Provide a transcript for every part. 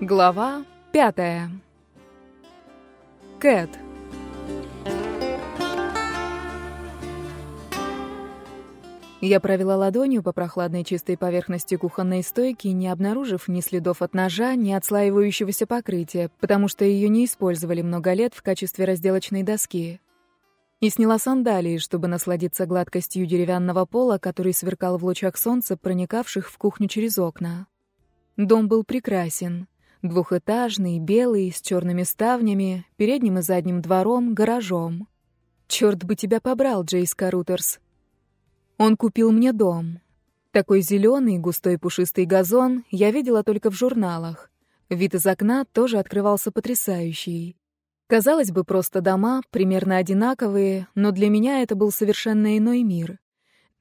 Глава пятая. Кэт. Я провела ладонью по прохладной чистой поверхности кухонной стойки, не обнаружив ни следов от ножа, ни отслаивающегося покрытия, потому что ее не использовали много лет в качестве разделочной доски. И сняла сандалии, чтобы насладиться гладкостью деревянного пола, который сверкал в лучах солнца, проникавших в кухню через окна. Дом был прекрасен. Двухэтажный, белый, с черными ставнями, передним и задним двором, гаражом. Черт бы тебя побрал, Джейс Карутерс. Он купил мне дом. Такой зеленый, густой пушистый газон я видела только в журналах. Вид из окна тоже открывался потрясающий. Казалось бы, просто дома, примерно одинаковые, но для меня это был совершенно иной мир.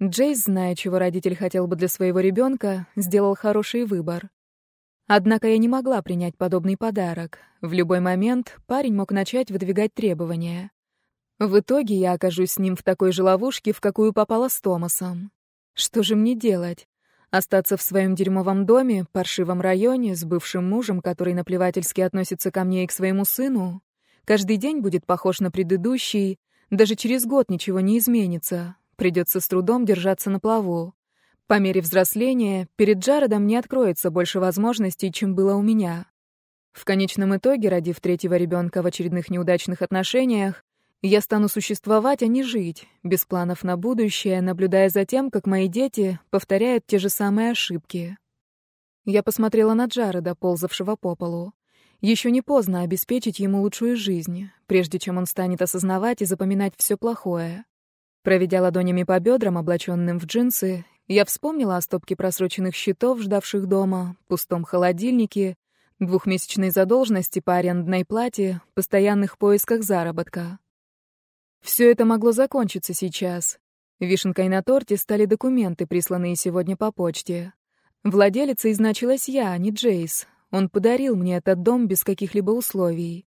Джейс, зная, чего родитель хотел бы для своего ребенка, сделал хороший выбор. Однако я не могла принять подобный подарок. В любой момент парень мог начать выдвигать требования. В итоге я окажусь с ним в такой же ловушке, в какую попала с Томасом. Что же мне делать? Остаться в своем дерьмовом доме, паршивом районе, с бывшим мужем, который наплевательски относится ко мне и к своему сыну? Каждый день будет похож на предыдущий, даже через год ничего не изменится. Придется с трудом держаться на плаву. По мере взросления перед Джаредом не откроется больше возможностей, чем было у меня. В конечном итоге, родив третьего ребенка в очередных неудачных отношениях, я стану существовать, а не жить, без планов на будущее, наблюдая за тем, как мои дети повторяют те же самые ошибки. Я посмотрела на Джареда, ползавшего по полу. Еще не поздно обеспечить ему лучшую жизнь, прежде чем он станет осознавать и запоминать все плохое. Проведя ладонями по бедрам, облаченным в джинсы, я вспомнила о стопке просроченных счетов, ждавших дома, пустом холодильнике, двухмесячной задолженности по арендной плате, постоянных поисках заработка. Все это могло закончиться сейчас. Вишенкой на торте стали документы, присланные сегодня по почте. Владелицей значилась я, а не Джейс. Он подарил мне этот дом без каких-либо условий.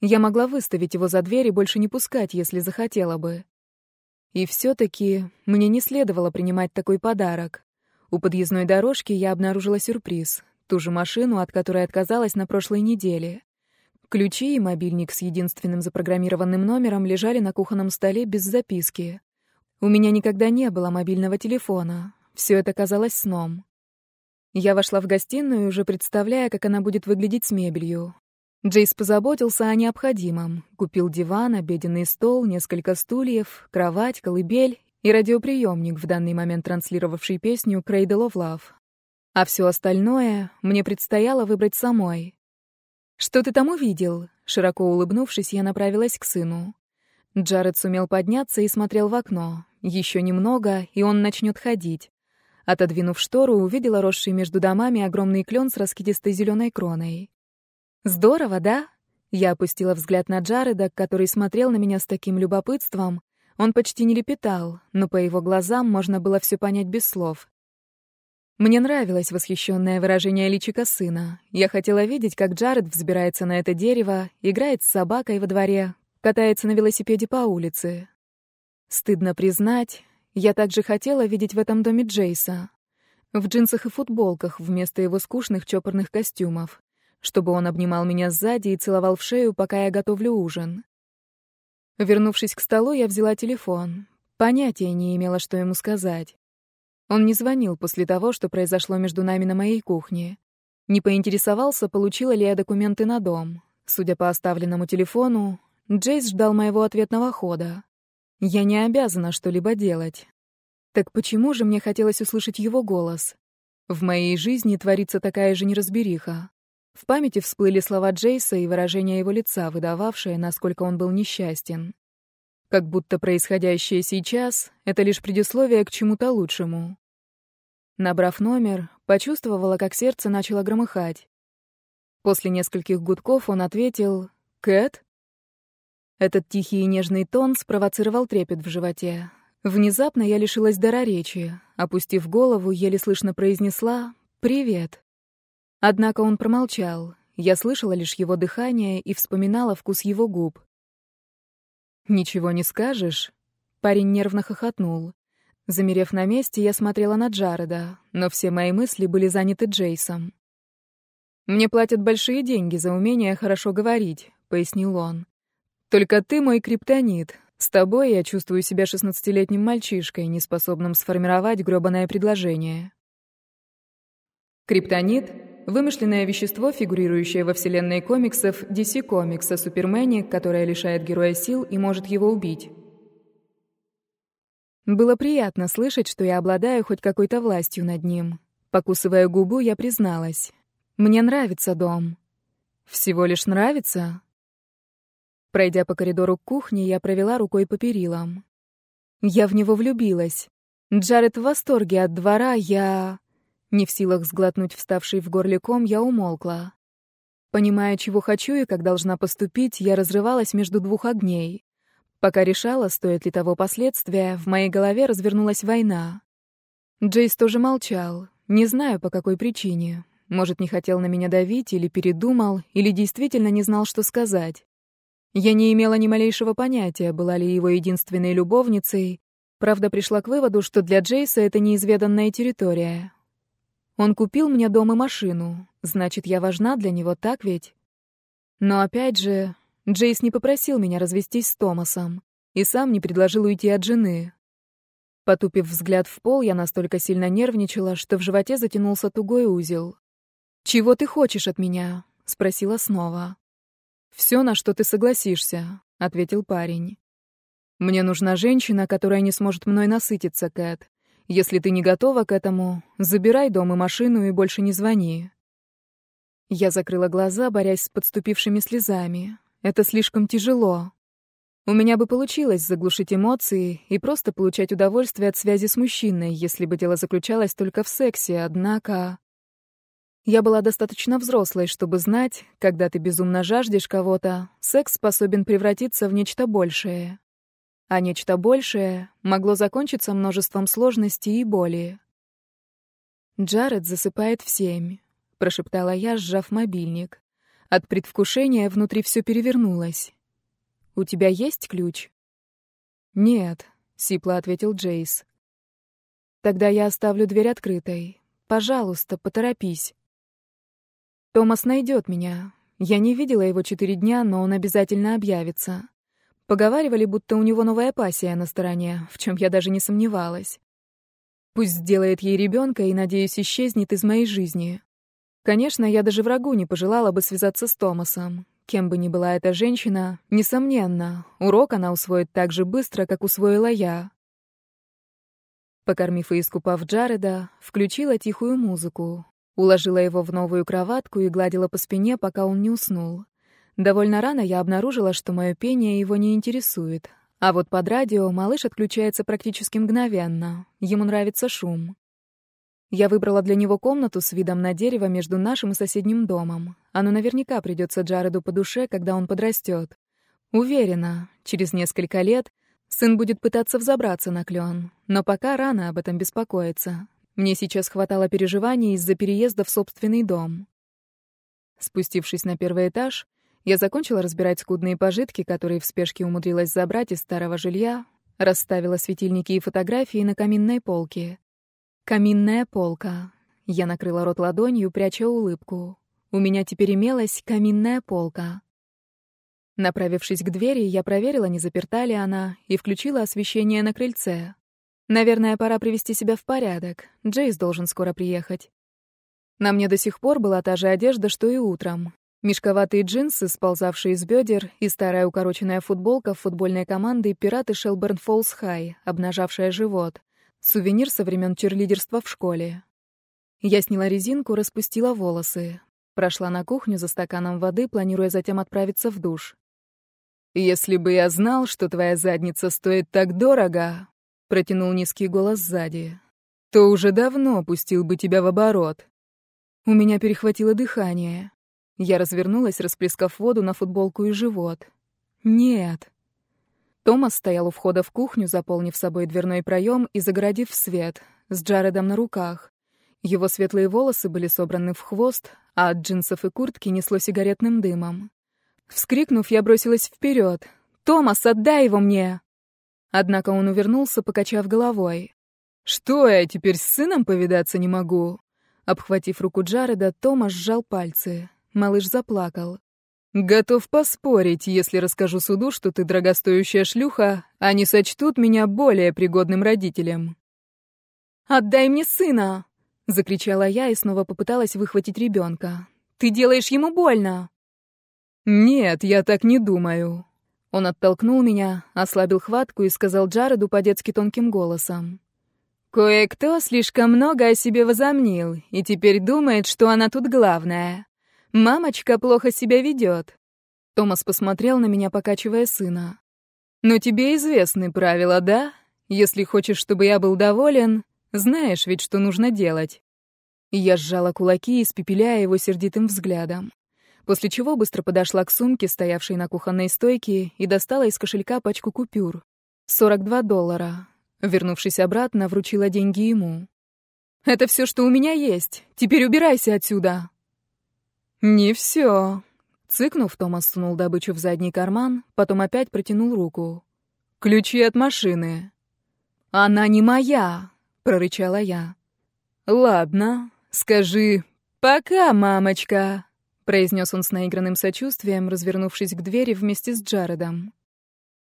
Я могла выставить его за дверь и больше не пускать, если захотела бы. И все-таки мне не следовало принимать такой подарок. У подъездной дорожки я обнаружила сюрприз. Ту же машину, от которой отказалась на прошлой неделе. Ключи и мобильник с единственным запрограммированным номером лежали на кухонном столе без записки. У меня никогда не было мобильного телефона. Все это казалось сном. Я вошла в гостиную, уже представляя, как она будет выглядеть с мебелью. Джейс позаботился о необходимом. Купил диван, обеденный стол, несколько стульев, кровать, колыбель и радиоприемник, в данный момент транслировавший песню «Cradle of Love». А все остальное мне предстояло выбрать самой. «Что ты там увидел?» Широко улыбнувшись, я направилась к сыну. Джаред сумел подняться и смотрел в окно. Еще немного, и он начнет ходить. Отодвинув штору, увидела росший между домами огромный клен с раскидистой зеленой кроной. Здорово, да? Я опустила взгляд на Джареда, который смотрел на меня с таким любопытством. Он почти не лепетал, но по его глазам можно было все понять без слов. Мне нравилось восхищенное выражение личика сына. Я хотела видеть, как Джаред взбирается на это дерево, играет с собакой во дворе, катается на велосипеде по улице. Стыдно признать, я также хотела видеть в этом доме Джейса. В джинсах и футболках вместо его скучных чопорных костюмов чтобы он обнимал меня сзади и целовал в шею, пока я готовлю ужин. Вернувшись к столу, я взяла телефон. Понятия не имела, что ему сказать. Он не звонил после того, что произошло между нами на моей кухне. Не поинтересовался, получила ли я документы на дом. Судя по оставленному телефону, Джейс ждал моего ответного хода. Я не обязана что-либо делать. Так почему же мне хотелось услышать его голос? В моей жизни творится такая же неразбериха. В памяти всплыли слова Джейса и выражение его лица, выдававшее, насколько он был несчастен. Как будто происходящее сейчас — это лишь предисловие к чему-то лучшему. Набрав номер, почувствовала, как сердце начало громыхать. После нескольких гудков он ответил «Кэт?». Этот тихий и нежный тон спровоцировал трепет в животе. Внезапно я лишилась дара речи. Опустив голову, еле слышно произнесла «Привет». Однако он промолчал. Я слышала лишь его дыхание и вспоминала вкус его губ. «Ничего не скажешь?» Парень нервно хохотнул. Замерев на месте, я смотрела на Джареда, но все мои мысли были заняты Джейсом. «Мне платят большие деньги за умение хорошо говорить», — пояснил он. «Только ты мой криптонит. С тобой я чувствую себя шестнадцатилетним мальчишкой, неспособным сформировать грёбаное предложение». Криптонит — вымышленное вещество, фигурирующее во вселенной комиксов DC Comics о Супермене, которое лишает героя сил и может его убить. Было приятно слышать, что я обладаю хоть какой-то властью над ним. Покусывая губу, я призналась. «Мне нравится дом». «Всего лишь нравится?» Пройдя по коридору к кухне, я провела рукой по перилам. Я в него влюбилась. Джаред в восторге от двора, я... Не в силах сглотнуть вставший в горле ком, я умолкла. Понимая, чего хочу и как должна поступить, я разрывалась между двух огней. Пока решала, стоит ли того последствия, в моей голове развернулась война. Джейс тоже молчал. Не знаю, по какой причине. Может, не хотел на меня давить, или передумал, или действительно не знал, что сказать. Я не имела ни малейшего понятия, была ли его единственной любовницей. Правда, пришла к выводу, что для Джейса это неизведанная территория. Он купил мне дом и машину. Значит, я важна для него, так ведь? Но опять же, Джейс не попросил меня развестись с Томасом и сам не предложил уйти от жены. Потупив взгляд в пол, я настолько сильно нервничала, что в животе затянулся тугой узел. «Чего ты хочешь от меня?» — спросила снова. «Все, на что ты согласишься», — ответил парень. «Мне нужна женщина, которая не сможет мной насытиться, Кэт. Если ты не готова к этому, забирай дом и машину и больше не звони». Я закрыла глаза, борясь с подступившими слезами. Это слишком тяжело. У меня бы получилось заглушить эмоции и просто получать удовольствие от связи с мужчиной, если бы дело заключалось только в сексе, однако... Я была достаточно взрослой, чтобы знать, когда ты безумно жаждешь кого-то, секс способен превратиться в нечто большее. А нечто большее могло закончиться множеством сложностей и боли. «Джаред засыпает в семь», — прошептала я, сжав мобильник. От предвкушения внутри все перевернулось. «У тебя есть ключ?» «Нет», — сипло ответил Джейс. «Тогда я оставлю дверь открытой. Пожалуйста, поторопись». «Томас найдет меня. Я не видела его четыре дня, но он обязательно объявится. Поговаривали, будто у него новая пассия на стороне, в чем я даже не сомневалась. Пусть сделает ей ребенка и, надеюсь, исчезнет из моей жизни. Конечно, я даже врагу не пожелала бы связаться с Томасом. Кем бы ни была эта женщина, несомненно, урок она усвоит так же быстро, как усвоила я. Покормив и искупав Джареда, включила тихую музыку, уложила его в новую кроватку и гладила по спине, пока он не уснул. Довольно рано я обнаружила, что мое пение его не интересует, а вот под радио малыш отключается практически мгновенно. Ему нравится шум. Я выбрала для него комнату с видом на дерево между нашим и соседним домом. Оно наверняка придется Джареду по душе, когда он подрастет. Уверена, через несколько лет сын будет пытаться взобраться на клен, но пока рано об этом беспокоиться. Мне сейчас хватало переживаний из-за переезда в собственный дом. Спустившись на первый этаж, я закончила разбирать скудные пожитки, которые в спешке умудрилась забрать из старого жилья, расставила светильники и фотографии на каминной полке. Каминная полка. Я накрыла рот ладонью, пряча улыбку. У меня теперь имелась каминная полка. Направившись к двери, я проверила, не заперта ли она, и включила освещение на крыльце. Наверное, пора привести себя в порядок. Джейс должен скоро приехать. На мне до сих пор была та же одежда, что и утром. Мешковатые джинсы, сползавшие с бедер, и старая укороченная футболка футбольной команды «Пираты Шелберн Фоллс Хай», обнажавшая живот. Сувенир со времен черлидерства в школе. Я сняла резинку, распустила волосы. Прошла на кухню за стаканом воды, планируя затем отправиться в душ. «Если бы я знал, что твоя задница стоит так дорого», — протянул низкий голос сзади, «то уже давно пустил бы тебя в оборот». У меня перехватило дыхание. Я развернулась, расплескав воду на футболку и живот. «Нет». Томас стоял у входа в кухню, заполнив собой дверной проем и загородив свет, с Джаредом на руках. Его светлые волосы были собраны в хвост, а от джинсов и куртки несло сигаретным дымом. Вскрикнув, я бросилась вперед. «Томас, отдай его мне!» Однако он увернулся, покачав головой. «Что, я теперь с сыном повидаться не могу? Обхватив руку Джареда, Томас сжал пальцы. Малыш заплакал. «Готов поспорить, если расскажу суду, что ты дорогостоящая шлюха, они сочтут меня более пригодным родителем». «Отдай мне сына!» — закричала я и снова попыталась выхватить ребенка. «Ты делаешь ему больно!» «Нет, я так не думаю». Он оттолкнул меня, ослабил хватку и сказал Джареду по-детски тонким голосом. «Кое-кто слишком много о себе возомнил и теперь думает, что она тут главная. Мамочка плохо себя ведет». Томас посмотрел на меня, покачивая сына. «Но тебе известны правила, да? Если хочешь, чтобы я был доволен, знаешь ведь, что нужно делать». Я сжала кулаки, испепеляя его сердитым взглядом. После чего быстро подошла к сумке, стоявшей на кухонной стойке, и достала из кошелька пачку купюр. 42 доллара. Вернувшись обратно, вручила деньги ему. «Это все, что у меня есть. Теперь убирайся отсюда!» «Не все. Цыкнув, Томас сунул добычу в задний карман, потом опять протянул руку. «Ключи от машины». «Она не моя!» — прорычала я. «Ладно, скажи «пока, мамочка», — произнес он с наигранным сочувствием, развернувшись к двери вместе с Джаредом.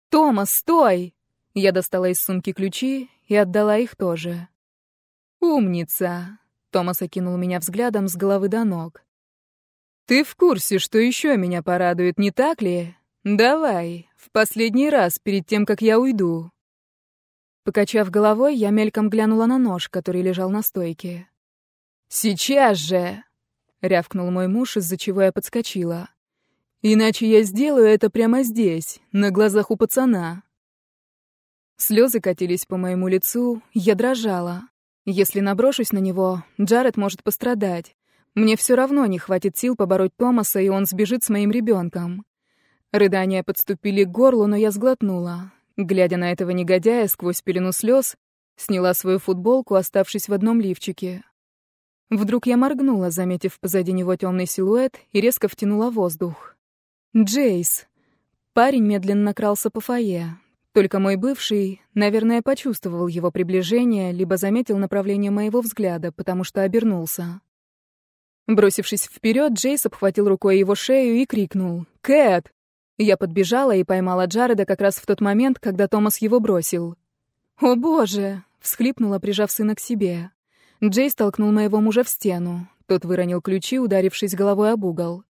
«Томас, стой!» Я достала из сумки ключи и отдала их тоже. «Умница!» — Томас окинул меня взглядом с головы до ног. «Ты в курсе, что еще меня порадует, не так ли? Давай, в последний раз, перед тем, как я уйду». Покачав головой, я мельком глянула на нож, который лежал на стойке. «Сейчас же!» — рявкнул мой муж, из-за чего я подскочила. «Иначе я сделаю это прямо здесь, на глазах у пацана». Слезы катились по моему лицу, я дрожала. Если наброшусь на него, Джаред может пострадать. Мне все равно не хватит сил побороть Томаса, и он сбежит с моим ребенком. Рыдания подступили к горлу, но я сглотнула. Глядя на этого негодяя сквозь пелену слез, сняла свою футболку, оставшись в одном лифчике. Вдруг я моргнула, заметив позади него темный силуэт, и резко втянула воздух. Джейс. Парень медленно крался по фойе. Только мой бывший, наверное, почувствовал его приближение, либо заметил направление моего взгляда, потому что обернулся. Бросившись вперед, Джейс обхватил рукой его шею и крикнул «Кэт!». Я подбежала и поймала Джареда как раз в тот момент, когда Томас его бросил. «О боже!» — всхлипнула, прижав сына к себе. Джейс толкнул моего мужа в стену. Тот выронил ключи, ударившись головой об угол.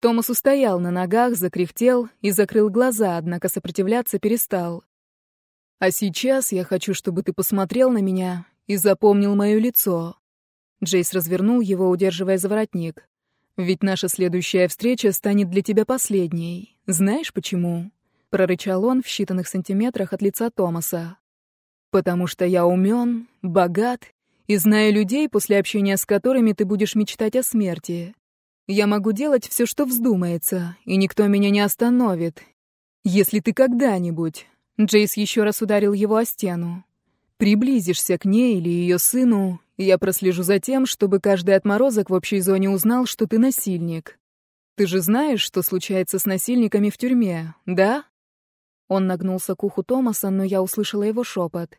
Томас устоял на ногах, закряхтел и закрыл глаза, однако сопротивляться перестал. «А сейчас я хочу, чтобы ты посмотрел на меня и запомнил мое лицо», Джейс развернул его, удерживая за воротник. «Ведь наша следующая встреча станет для тебя последней. Знаешь почему?» — прорычал он в считанных сантиметрах от лица Томаса. «Потому что я умен, богат и знаю людей, после общения с которыми ты будешь мечтать о смерти. Я могу делать все, что вздумается, и никто меня не остановит. Если ты когда-нибудь...» Джейс еще раз ударил его о стену. «Приблизишься к ней или ее сыну, я прослежу за тем, чтобы каждый отморозок в общей зоне узнал, что ты насильник. Ты же знаешь, что случается с насильниками в тюрьме, да? Он нагнулся к уху Томаса, но я услышала его шепот.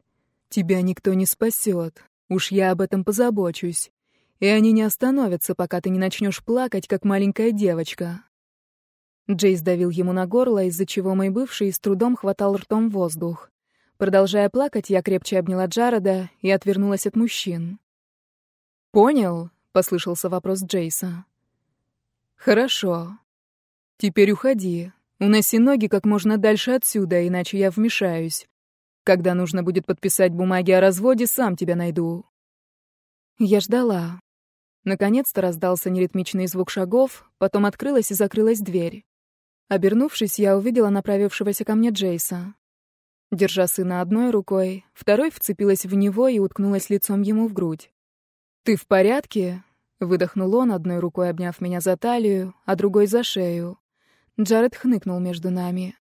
Тебя никто не спасет. Уж я об этом позабочусь. И они не остановятся, пока ты не начнешь плакать, как маленькая девочка. Джейс давил ему на горло, из-за чего мой бывший с трудом хватал ртом воздух. Продолжая плакать, я крепче обняла Джареда и отвернулась от мужчин. «Понял?» — послышался вопрос Джейса. «Хорошо. Теперь уходи. Уноси ноги как можно дальше отсюда, иначе я вмешаюсь. Когда нужно будет подписать бумаги о разводе, сам тебя найду». Я ждала. Наконец-то раздался неритмичный звук шагов, потом открылась и закрылась дверь. Обернувшись, я увидела направившегося ко мне Джейса. Держа сына одной рукой, второй вцепилась в него и уткнулась лицом ему в грудь. «Ты в порядке?» — выдохнул он, одной рукой обняв меня за талию, а другой за шею. Джаред хныкнул между нами.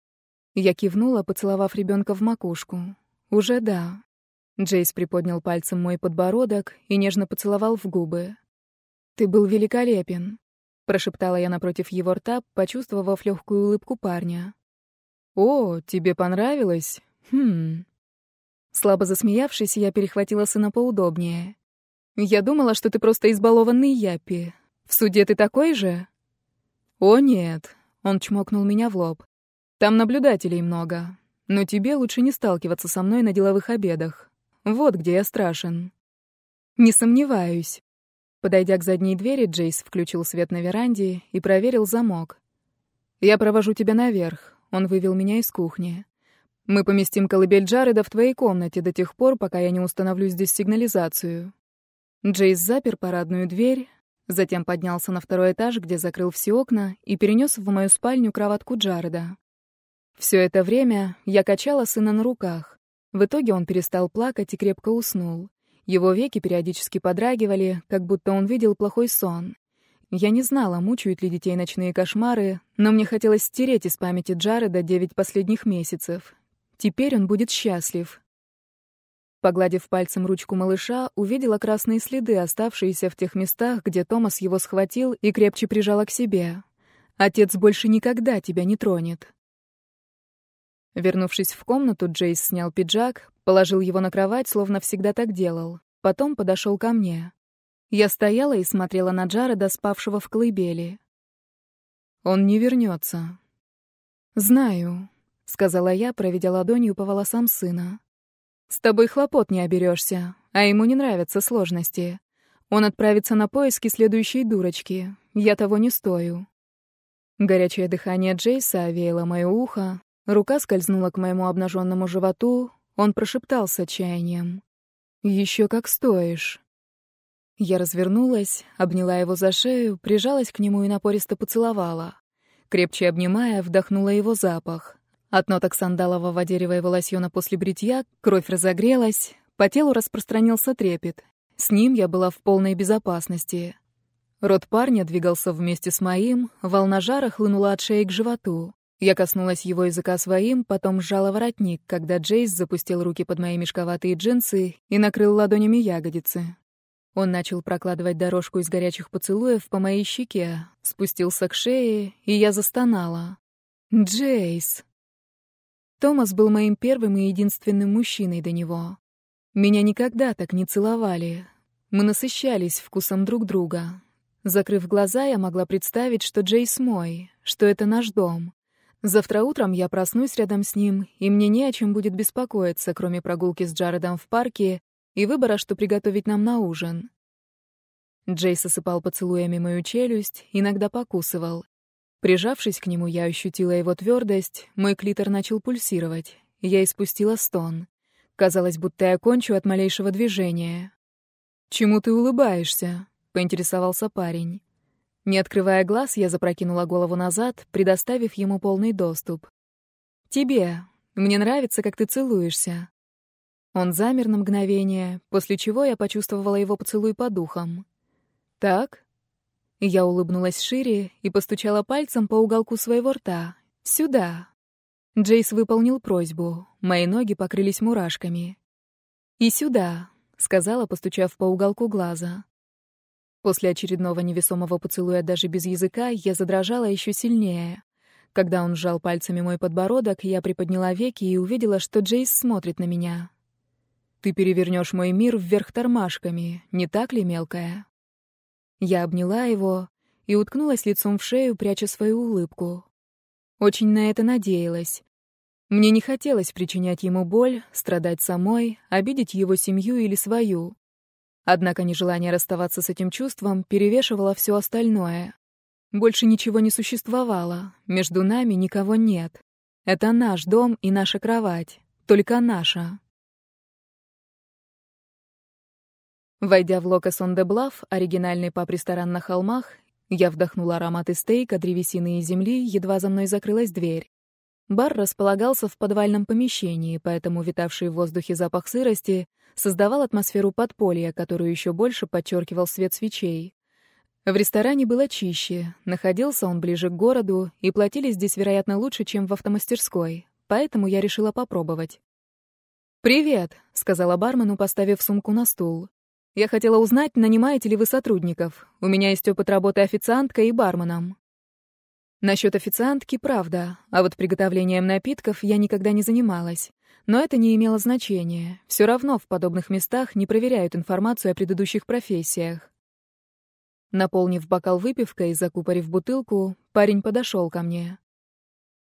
Я кивнула, поцеловав ребенка в макушку. «Уже да». Джейс приподнял пальцем мой подбородок и нежно поцеловал в губы. «Ты был великолепен», — прошептала я напротив его рта, почувствовав легкую улыбку парня. «О, тебе понравилось? Хм...» Слабо засмеявшись, я перехватила сына поудобнее. Я думала, что ты просто избалованный япи. В суде ты такой же? О, нет. Он чмокнул меня в лоб. Там наблюдателей много. Но тебе лучше не сталкиваться со мной на деловых обедах. Вот где я страшен. Не сомневаюсь. Подойдя к задней двери, Джейс включил свет на веранде и проверил замок. «Я провожу тебя наверх». Он вывел меня из кухни. «Мы поместим колыбель Джареда в твоей комнате до тех пор, пока я не установлю здесь сигнализацию». Джейс запер парадную дверь, затем поднялся на второй этаж, где закрыл все окна, и перенес в мою спальню кроватку Джареда. Все это время я качала сына на руках. В итоге он перестал плакать и крепко уснул. Его веки периодически подрагивали, как будто он видел плохой сон. Я не знала, мучают ли детей ночные кошмары, но мне хотелось стереть из памяти Джареда девять последних месяцев. Теперь он будет счастлив. Погладив пальцем ручку малыша, увидела красные следы, оставшиеся в тех местах, где Томас его схватил и крепче прижала к себе. «Отец больше никогда тебя не тронет». Вернувшись в комнату, Джейс снял пиджак, положил его на кровать, словно всегда так делал. Потом подошел ко мне. Я стояла и смотрела на Джареда, спавшего в колыбели. «Он не вернется». «Знаю», — сказала я, проведя ладонью по волосам сына. «С тобой хлопот не оберешься, а ему не нравятся сложности. Он отправится на поиски следующей дурочки. Я того не стою». Горячее дыхание Джейса овеяло мое ухо, Рука скользнула к моему обнаженному животу, он прошептал с отчаянием. «Еще как стоишь». Я развернулась, обняла его за шею, прижалась к нему и напористо поцеловала. Крепче обнимая, вдохнула его запах. От ноток сандалового дерева и лосьона после бритья кровь разогрелась, по телу распространился трепет. С ним я была в полной безопасности. Рот парня двигался вместе с моим, волна жара хлынула от шеи к животу. Я коснулась его языка своим, потом сжала воротник, когда Джейс запустил руки под мои мешковатые джинсы и накрыл ладонями ягодицы. Он начал прокладывать дорожку из горячих поцелуев по моей щеке, спустился к шее, и я застонала. «Джейс!» Томас был моим первым и единственным мужчиной до него. Меня никогда так не целовали. Мы насыщались вкусом друг друга. Закрыв глаза, я могла представить, что Джейс мой, что это наш дом. Завтра утром я проснусь рядом с ним, и мне не о чем будет беспокоиться, кроме прогулки с Джаредом в парке и выбора, что приготовить нам на ужин. Джейс осыпал поцелуями мою челюсть, иногда покусывал. Прижавшись к нему, я ощутила его твердость, мой клитор начал пульсировать. Я испустила стон. Казалось, будто я кончу от малейшего движения. «Чему ты улыбаешься?» — поинтересовался парень. Не открывая глаз, я запрокинула голову назад, предоставив ему полный доступ. «Тебе. Мне нравится, как ты целуешься». Он замер на мгновение, после чего я почувствовала его поцелуй по духам. «Так?» Я улыбнулась шире и постучала пальцем по уголку своего рта. «Сюда». Джейс выполнил просьбу. Мои ноги покрылись мурашками. «И сюда», — сказала, постучав по уголку глаза. После очередного невесомого поцелуя даже без языка я задрожала еще сильнее. Когда он сжал пальцами мой подбородок, я приподняла веки и увидела, что Джейс смотрит на меня. «Ты перевернешь мой мир вверх тормашками, не так ли, мелкая?» Я обняла его и уткнулась лицом в шею, пряча свою улыбку. Очень на это надеялась. Мне не хотелось причинять ему боль, страдать самой, обидеть его семью или свою. Однако нежелание расставаться с этим чувством перевешивало все остальное. Больше ничего не существовало, между нами никого нет. Это наш дом и наша кровать, только наша. Войдя в Локасон де Блав, оригинальный паб-ресторан на холмах, я вдохнула ароматы стейка, древесины и земли, едва за мной закрылась дверь. Бар располагался в подвальном помещении, поэтому витавший в воздухе запах сырости создавал атмосферу подполья, которую еще больше подчеркивал свет свечей. В ресторане было чище, находился он ближе к городу, и платили здесь, вероятно, лучше, чем в автомастерской, поэтому я решила попробовать. «Привет», — сказала бармену, поставив сумку на стул. «Я хотела узнать, нанимаете ли вы сотрудников. У меня есть опыт работы официанткой и барменом». Насчет официантки — правда, а вот приготовлением напитков я никогда не занималась. Но это не имело значения. Все равно в подобных местах не проверяют информацию о предыдущих профессиях. Наполнив бокал выпивкой и закупорив бутылку, парень подошел ко мне.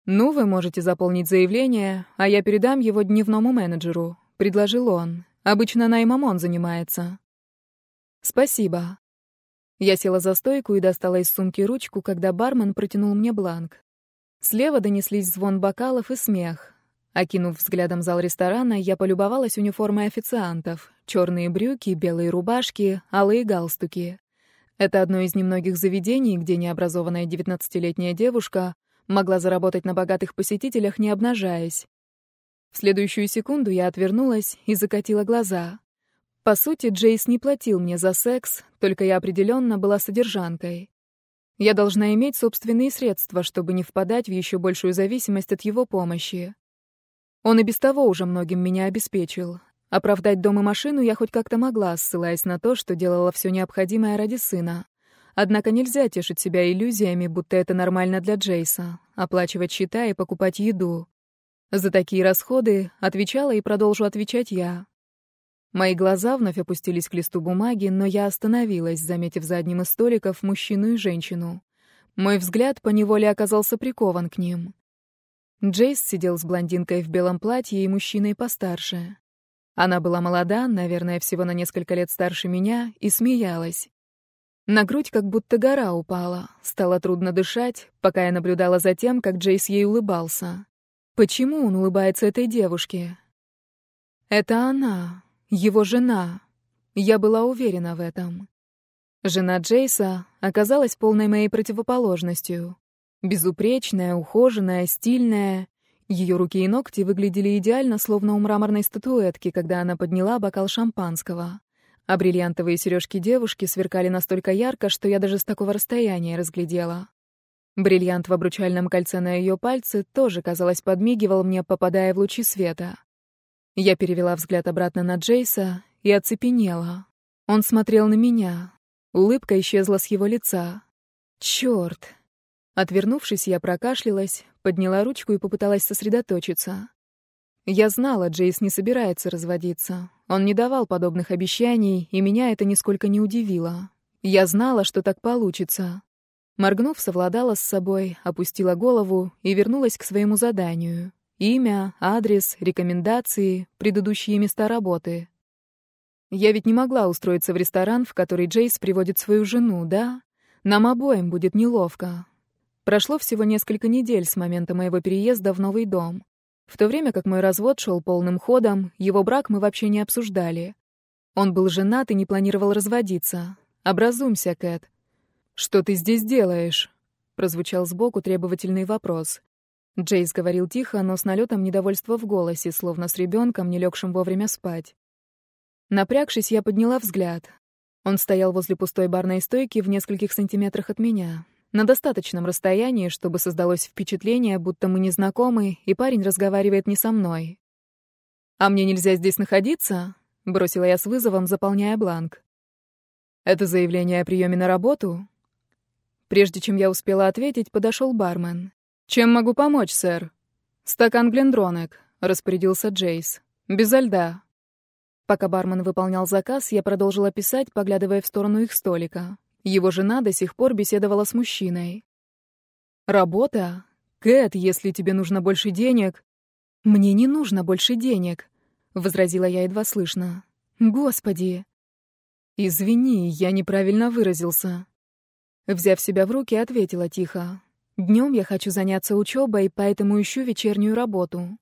«Ну, вы можете заполнить заявление, а я передам его дневному менеджеру», — предложил он. «Обычно наймом он занимается». «Спасибо». Я села за стойку и достала из сумки ручку, когда бармен протянул мне бланк. Слева донеслись звон бокалов и смех. Окинув взглядом зал ресторана, я полюбовалась униформой официантов. Черные брюки, белые рубашки, алые галстуки. Это одно из немногих заведений, где необразованная девятнадцатилетняя девушка могла заработать на богатых посетителях, не обнажаясь. В следующую секунду я отвернулась и закатила глаза. По сути, Джейс не платил мне за секс, только я определенно была содержанкой. Я должна иметь собственные средства, чтобы не впадать в еще большую зависимость от его помощи. Он и без того уже многим меня обеспечил. Оправдать дом и машину я хоть как-то могла, ссылаясь на то, что делала все необходимое ради сына. Однако нельзя тешить себя иллюзиями, будто это нормально для Джейса, оплачивать счета и покупать еду. За такие расходы отвечала и продолжу отвечать я. Мои глаза вновь опустились к листу бумаги, но я остановилась, заметив за одним из столиков мужчину и женщину. Мой взгляд поневоле оказался прикован к ним. Джейс сидел с блондинкой в белом платье и мужчиной постарше. Она была молода, наверное, всего на несколько лет старше меня, и смеялась. На грудь как будто гора упала. Стало трудно дышать, пока я наблюдала за тем, как Джейс ей улыбался. Почему он улыбается этой девушке? Это она, его жена. Я была уверена в этом. Жена Джейса оказалась полной моей противоположностью. Безупречная, ухоженная, стильная. Ее руки и ногти выглядели идеально, словно у мраморной статуэтки, когда она подняла бокал шампанского а бриллиантовые сережки девушки сверкали настолько ярко, что я даже с такого расстояния разглядела. Бриллиант в обручальном кольце на ее пальце тоже, казалось, подмигивал мне, попадая в лучи света. Я перевела взгляд обратно на Джейса и оцепенела. Он смотрел на меня. Улыбка исчезла с его лица. Черт! Отвернувшись, я прокашлялась, подняла ручку и попыталась сосредоточиться. Я знала, Джейс не собирается разводиться. Он не давал подобных обещаний, и меня это нисколько не удивило. Я знала, что так получится. Моргнув, совладала с собой, опустила голову и вернулась к своему заданию. Имя, адрес, рекомендации, предыдущие места работы. Я ведь не могла устроиться в ресторан, в который Джейс приводит свою жену, да? Нам обоим будет неловко. Прошло всего несколько недель с момента моего переезда в новый дом. В то время как мой развод шел полным ходом, его брак мы вообще не обсуждали. Он был женат и не планировал разводиться. Образумся, Кэт. «Что ты здесь делаешь?» — прозвучал сбоку требовательный вопрос. Джейс говорил тихо, но с налетом недовольства в голосе, словно с ребенком, не легшим вовремя спать. Напрягшись, я подняла взгляд. Он стоял возле пустой барной стойки в нескольких сантиметрах от меня на достаточном расстоянии, чтобы создалось впечатление, будто мы не знакомы, и парень разговаривает не со мной. «А мне нельзя здесь находиться?» — бросила я с вызовом, заполняя бланк. «Это заявление о приеме на работу?» Прежде чем я успела ответить, подошел бармен. «Чем могу помочь, сэр?» «Стакан глендронек», — распорядился Джейс. «Безо льда». Пока бармен выполнял заказ, я продолжила писать, поглядывая в сторону их столика. Его жена до сих пор беседовала с мужчиной. «Работа? Кэт, если тебе нужно больше денег...» «Мне не нужно больше денег», — возразила я едва слышно. «Господи!» «Извини, я неправильно выразился». Взяв себя в руки, ответила тихо. «Днем я хочу заняться учебой, поэтому ищу вечернюю работу».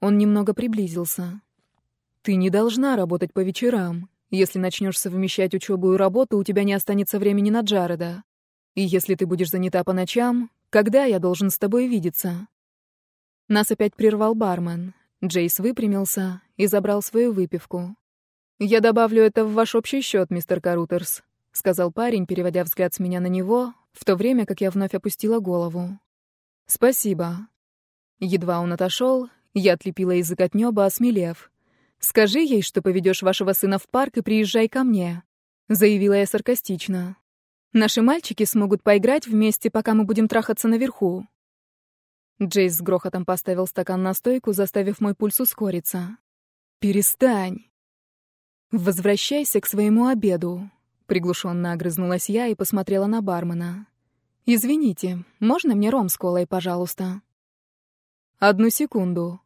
Он немного приблизился. «Ты не должна работать по вечерам. Если начнешь совмещать учебу и работу, у тебя не останется времени на Джареда. И если ты будешь занята по ночам, когда я должен с тобой видеться?» Нас опять прервал бармен. Джейс выпрямился и забрал свою выпивку. «Я добавлю это в ваш общий счет, мистер Карутерс», — сказал парень, переводя взгляд с меня на него, в то время как я вновь опустила голову. «Спасибо». Едва он отошел, я отлепила язык от неба, осмелев. «Скажи ей, что поведешь вашего сына в парк и приезжай ко мне», — заявила я саркастично. Наши мальчики смогут поиграть вместе, пока мы будем трахаться наверху. Джейс с грохотом поставил стакан на стойку, заставив мой пульс ускориться. «Перестань!» «Возвращайся к своему обеду», — приглушенно огрызнулась я и посмотрела на бармена. «Извините, можно мне ром с колой, пожалуйста?» «Одну секунду».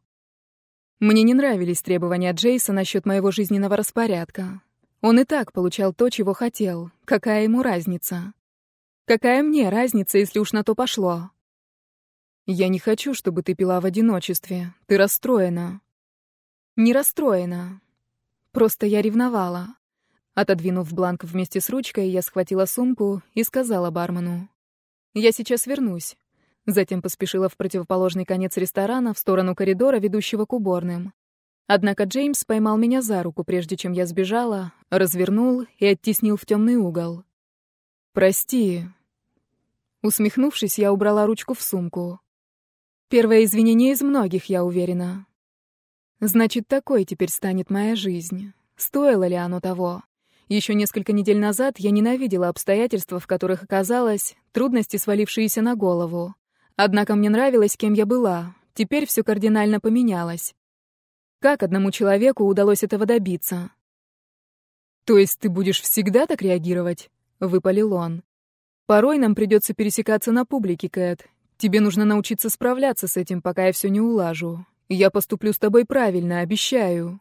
Мне не нравились требования Джейса насчет моего жизненного распорядка. Он и так получал то, чего хотел. Какая ему разница? Какая мне разница, если уж на то пошло? Я не хочу, чтобы ты пила в одиночестве. Ты расстроена. Не расстроена. Просто я ревновала. Отодвинув бланк вместе с ручкой, я схватила сумку и сказала бармену. «Я сейчас вернусь». Затем поспешила в противоположный конец ресторана, в сторону коридора, ведущего к уборным. Однако Джеймс поймал меня за руку, прежде чем я сбежала, развернул и оттеснил в темный угол. «Прости». Усмехнувшись, я убрала ручку в сумку. Первое извинение из многих, я уверена. Значит, такой теперь станет моя жизнь. Стоило ли оно того? Еще несколько недель назад я ненавидела обстоятельства, в которых оказалась, трудности, свалившиеся на голову. Однако мне нравилось, кем я была. Теперь все кардинально поменялось. Как одному человеку удалось этого добиться? «То есть ты будешь всегда так реагировать?» — выпалил он. «Порой нам придется пересекаться на публике, Кэт, Тебе нужно научиться справляться с этим, пока я все не улажу. Я поступлю с тобой правильно, обещаю».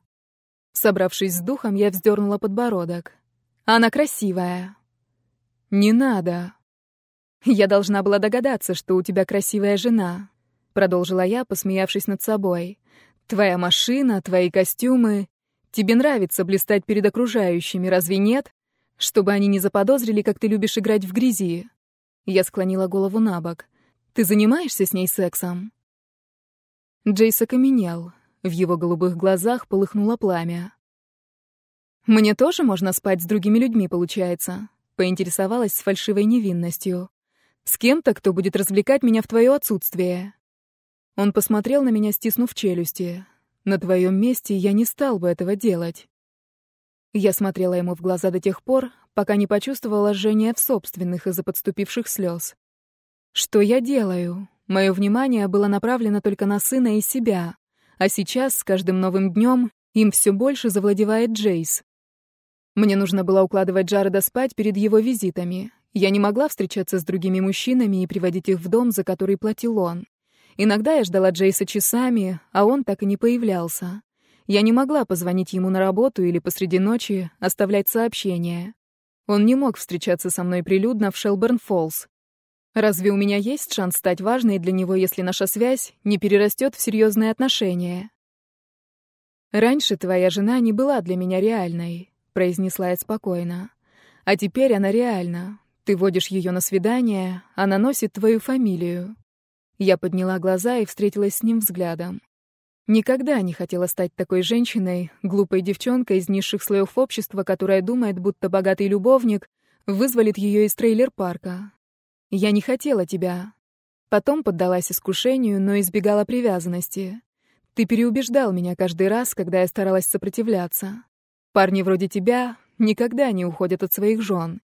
Собравшись с духом, я вздернула подбородок. «Она красивая». «Не надо». «Я должна была догадаться, что у тебя красивая жена», — продолжила я, посмеявшись над собой. «Твоя машина, твои костюмы. Тебе нравится блистать перед окружающими, разве нет? Чтобы они не заподозрили, как ты любишь играть в грязи». Я склонила голову на бок. Ты занимаешься с ней сексом?» Джейс окаменел. В его голубых глазах полыхнуло пламя. «Мне тоже можно спать с другими людьми, получается?» Поинтересовалась с фальшивой невинностью. «С кем-то, кто будет развлекать меня в твое отсутствие?» Он посмотрел на меня, стиснув челюсти. «На твоем месте я не стал бы этого делать». Я смотрела ему в глаза до тех пор, пока не почувствовала жжение в собственных из-за подступивших слез. Что я делаю? Мое внимание было направлено только на сына и себя. А сейчас, с каждым новым днем, им все больше завладевает Джейс. Мне нужно было укладывать Джареда спать перед его визитами. Я не могла встречаться с другими мужчинами и приводить их в дом, за который платил он. Иногда я ждала Джейса часами, а он так и не появлялся. Я не могла позвонить ему на работу или посреди ночи оставлять сообщение. Он не мог встречаться со мной прилюдно в Шелберн-Фоллс. Разве у меня есть шанс стать важной для него, если наша связь не перерастет в серьезные отношения? «Раньше твоя жена не была для меня реальной», — произнесла я спокойно. «А теперь она реальна. Ты водишь ее на свидание, она носит твою фамилию». Я подняла глаза и встретилась с ним взглядом. Никогда не хотела стать такой женщиной, глупой девчонкой из низших слоев общества, которая думает, будто богатый любовник вызволит ее из трейлер-парка. Я не хотела тебя. Потом поддалась искушению, но избегала привязанности. Ты переубеждал меня каждый раз, когда я старалась сопротивляться. Парни вроде тебя никогда не уходят от своих жен.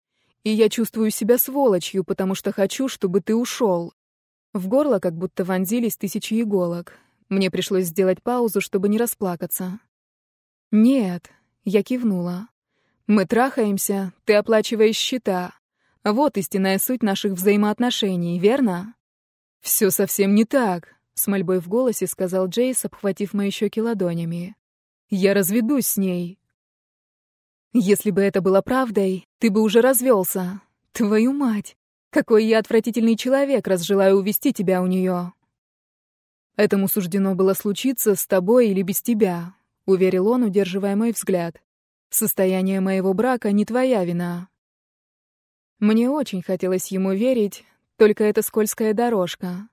И я чувствую себя сволочью, потому что хочу, чтобы ты ушел. В горло как будто вонзились тысячи иголок. Мне пришлось сделать паузу, чтобы не расплакаться. «Нет», — я кивнула. «Мы трахаемся, ты оплачиваешь счета. Вот истинная суть наших взаимоотношений, верно? Все совсем не так, с мольбой в голосе сказал Джейс, обхватив мои щеки ладонями. Я разведусь с ней. Если бы это было правдой, ты бы уже развелся. Твою мать! Какой я отвратительный человек, раз желаю увести тебя у нее. Этому суждено было случиться с тобой или без тебя, уверил он, удерживая мой взгляд. Состояние моего брака не твоя вина. Мне очень хотелось ему верить, только это скользкая дорожка.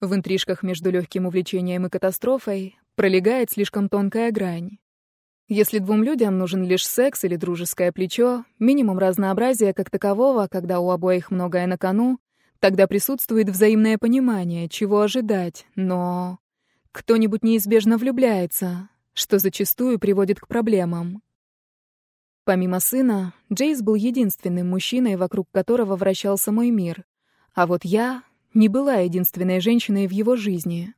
В интрижках между легким увлечением и катастрофой пролегает слишком тонкая грань. Если двум людям нужен лишь секс или дружеское плечо, минимум разнообразия как такового, когда у обоих многое на кону, тогда присутствует взаимное понимание, чего ожидать, но... Кто-нибудь неизбежно влюбляется, что зачастую приводит к проблемам. Помимо сына, Джейс был единственным мужчиной, вокруг которого вращался мой мир. А вот я не была единственной женщиной в его жизни.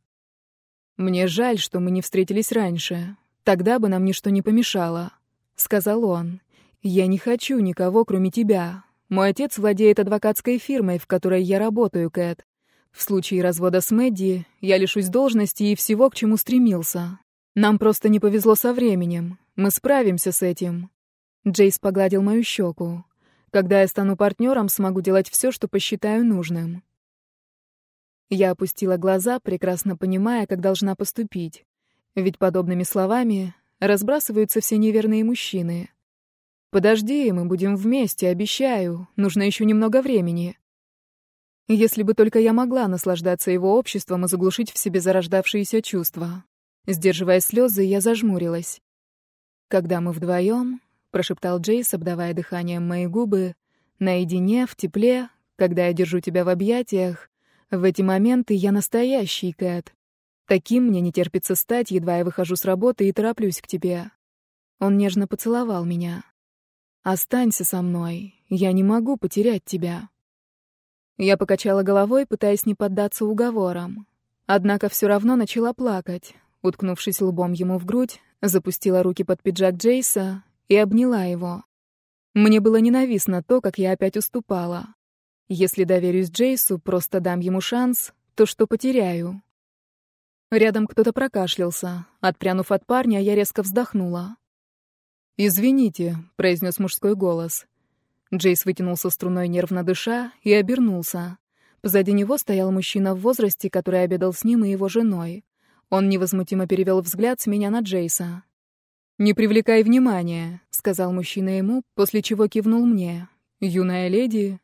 «Мне жаль, что мы не встретились раньше. Тогда бы нам ничто не помешало», — сказал он. «Я не хочу никого, кроме тебя. Мой отец владеет адвокатской фирмой, в которой я работаю, Кэт. В случае развода с Мэдди я лишусь должности и всего, к чему стремился. Нам просто не повезло со временем. Мы справимся с этим». Джейс погладил мою щеку. «Когда я стану партнером, смогу делать все, что посчитаю нужным». Я опустила глаза, прекрасно понимая, как должна поступить. Ведь подобными словами разбрасываются все неверные мужчины. «Подожди, мы будем вместе, обещаю. Нужно еще немного времени». Если бы только я могла наслаждаться его обществом и заглушить в себе зарождавшиеся чувства. Сдерживая слезы, я зажмурилась. «Когда мы вдвоем, прошептал Джейс, обдавая дыханием мои губы, «наедине, в тепле, когда я держу тебя в объятиях, в эти моменты я настоящий, Кэт. Таким мне не терпится стать, едва я выхожу с работы и тороплюсь к тебе». Он нежно поцеловал меня. «Останься со мной, я не могу потерять тебя». Я покачала головой, пытаясь не поддаться уговорам. Однако все равно начала плакать. Уткнувшись лбом ему в грудь, запустила руки под пиджак Джейса и обняла его. Мне было ненавистно то, как я опять уступала. Если доверюсь Джейсу, просто дам ему шанс, то что потеряю? Рядом кто-то прокашлялся. Отпрянув от парня, я резко вздохнула. «Извините», — произнес мужской голос. Джейс вытянулся струной, нервно дыша, и обернулся. Позади него стоял мужчина в возрасте, который обедал с ним и его женой. Он невозмутимо перевел взгляд с меня на Джейса. «Не привлекай внимания», — сказал мужчина ему, после чего кивнул мне. «Юная леди...»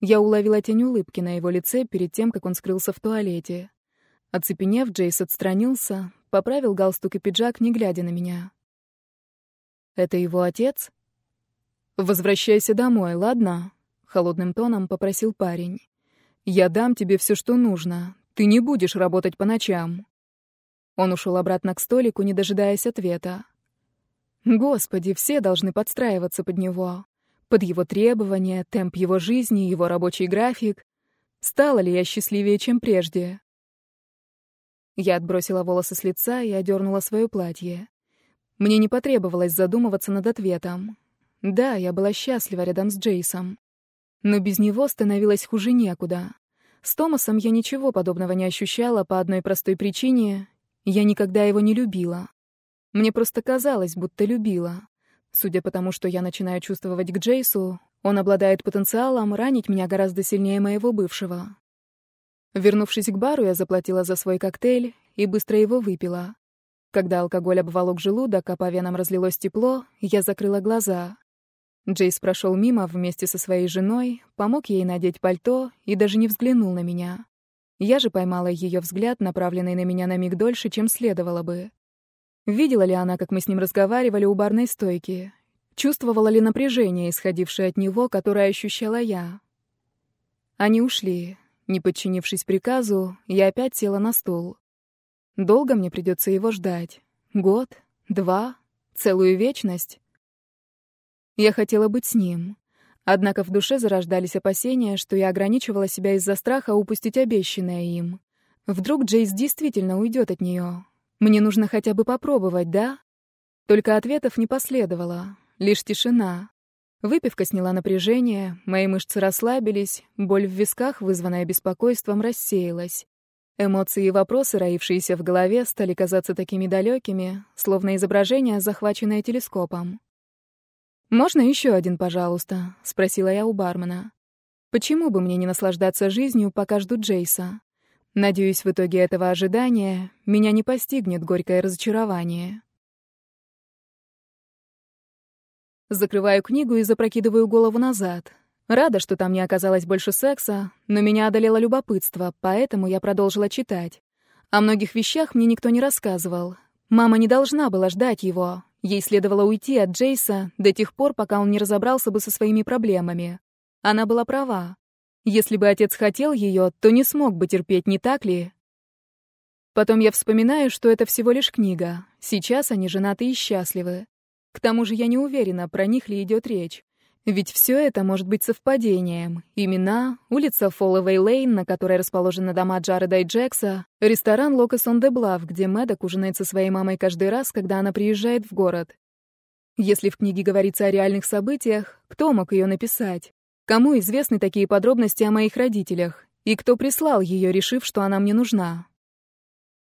Я уловила тень улыбки на его лице перед тем, как он скрылся в туалете. Оцепенев, Джейс отстранился, поправил галстук и пиджак, не глядя на меня. «Это его отец?» «Возвращайся домой, ладно?» — холодным тоном попросил парень. «Я дам тебе все, что нужно. Ты не будешь работать по ночам». Он ушел обратно к столику, не дожидаясь ответа. Господи, все должны подстраиваться под него. Под его требования, темп его жизни, его рабочий график. Стала ли я счастливее, чем прежде? Я отбросила волосы с лица и одернула свое платье. Мне не потребовалось задумываться над ответом. Да, я была счастлива рядом с Джейсом. Но без него становилось хуже некуда. С Томасом я ничего подобного не ощущала по одной простой причине я никогда его не любила. Мне просто казалось, будто любила. Судя по тому, что я начинаю чувствовать к Джейсу, он обладает потенциалом ранить меня гораздо сильнее моего бывшего. Вернувшись к бару, я заплатила за свой коктейль и быстро его выпила. Когда алкоголь обволок желудок, а по венам разлилось тепло, я закрыла глаза. Джейс прошел мимо вместе со своей женой, помог ей надеть пальто и даже не взглянул на меня. Я же поймала ее взгляд, направленный на меня на миг дольше, чем следовало бы. Видела ли она, как мы с ним разговаривали у барной стойки? Чувствовала ли напряжение, исходившее от него, которое ощущала я? Они ушли. Не подчинившись приказу, я опять села на стул. Долго мне придется его ждать? Год? Два? Целую вечность? Я хотела быть с ним. Однако в душе зарождались опасения, что я ограничивала себя из-за страха упустить обещанное им. Вдруг Джейс действительно уйдет от нее. Мне нужно хотя бы попробовать, да? Только ответов не последовало, лишь тишина. Выпивка сняла напряжение, мои мышцы расслабились, боль в висках, вызванная беспокойством, рассеялась. Эмоции и вопросы, роившиеся в голове, стали казаться такими далекими, словно изображение, захваченное телескопом. «Можно еще один, пожалуйста?» — спросила я у бармена. «Почему бы мне не наслаждаться жизнью, пока жду Джейса? Надеюсь, в итоге этого ожидания меня не постигнет горькое разочарование». Закрываю книгу и запрокидываю голову назад. Рада, что там не оказалось больше секса, но меня одолело любопытство, поэтому я продолжила читать. О многих вещах мне никто не рассказывал. Мама не должна была ждать его, Ей следовало уйти от Джейса до тех пор, пока он не разобрался бы со своими проблемами. Она была права. Если бы отец хотел ее, то не смог бы терпеть, не так ли? Потом я вспоминаю, что это всего лишь книга. Сейчас они женаты и счастливы. К тому же я не уверена, про них ли идет речь. Ведь все это может быть совпадением. Имена, улица Фолловей Лейн, на которой расположены дома Джареда и Джекса, ресторан Локас он де Блав, где Мэддок ужинает со своей мамой каждый раз, когда она приезжает в город. Если в книге говорится о реальных событиях, кто мог ее написать? Кому известны такие подробности о моих родителях? И кто прислал ее, решив, что она мне нужна?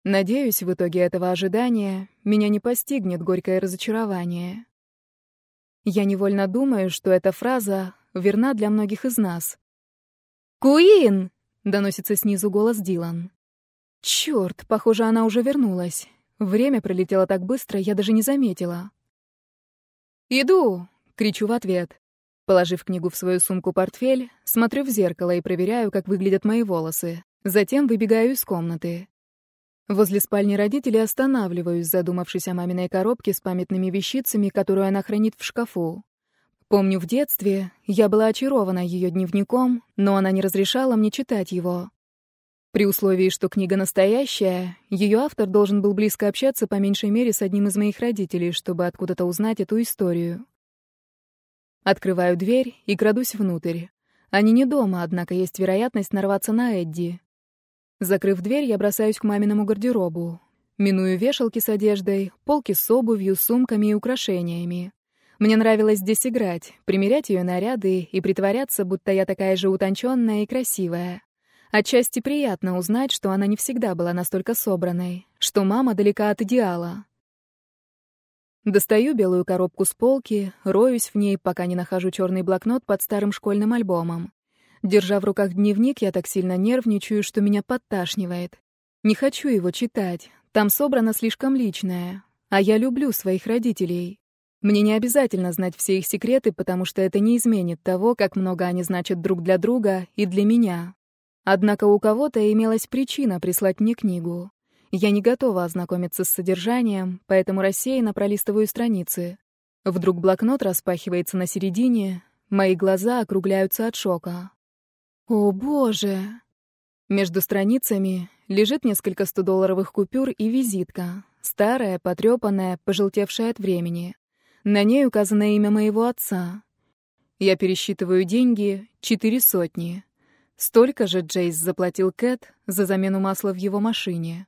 Надеюсь, в итоге этого ожидания меня не постигнет горькое разочарование. Я невольно думаю, что эта фраза верна для многих из нас. «Куин!» — доносится снизу голос Дилан. Черт, похоже, она уже вернулась. Время пролетело так быстро, я даже не заметила. «Иду!» — кричу в ответ. Положив книгу в свою сумку-портфель, смотрю в зеркало и проверяю, как выглядят мои волосы. Затем выбегаю из комнаты. Возле спальни родителей останавливаюсь, задумавшись о маминой коробке с памятными вещицами, которую она хранит в шкафу. Помню, в детстве я была очарована ее дневником, но она не разрешала мне читать его. При условии, что книга настоящая, ее автор должен был близко общаться по меньшей мере с одним из моих родителей, чтобы откуда-то узнать эту историю. Открываю дверь и крадусь внутрь. Они не дома, однако есть вероятность нарваться на Эдди. Закрыв дверь, я бросаюсь к маминому гардеробу. Миную вешалки с одеждой, полки с обувью, сумками и украшениями. Мне нравилось здесь играть, примерять ее наряды и притворяться, будто я такая же утонченная и красивая. Отчасти приятно узнать, что она не всегда была настолько собранной, что мама далека от идеала. Достаю белую коробку с полки, роюсь в ней, пока не нахожу черный блокнот под старым школьным альбомом. Держа в руках дневник, я так сильно нервничаю, что меня подташнивает. Не хочу его читать, там собрано слишком личное. А я люблю своих родителей. Мне не обязательно знать все их секреты, потому что это не изменит того, как много они значат друг для друга и для меня. Однако у кого-то имелась причина прислать мне книгу. Я не готова ознакомиться с содержанием, поэтому рассеянно пролистываю страницы. Вдруг блокнот распахивается на середине, мои глаза округляются от шока. О, боже! Между страницами лежит несколько стодолларовых купюр и визитка, старая, потрепанная, пожелтевшая от времени. На ней указано имя моего отца. Я пересчитываю деньги — четыре сотни. Столько же Джейс заплатил Кэт за замену масла в его машине.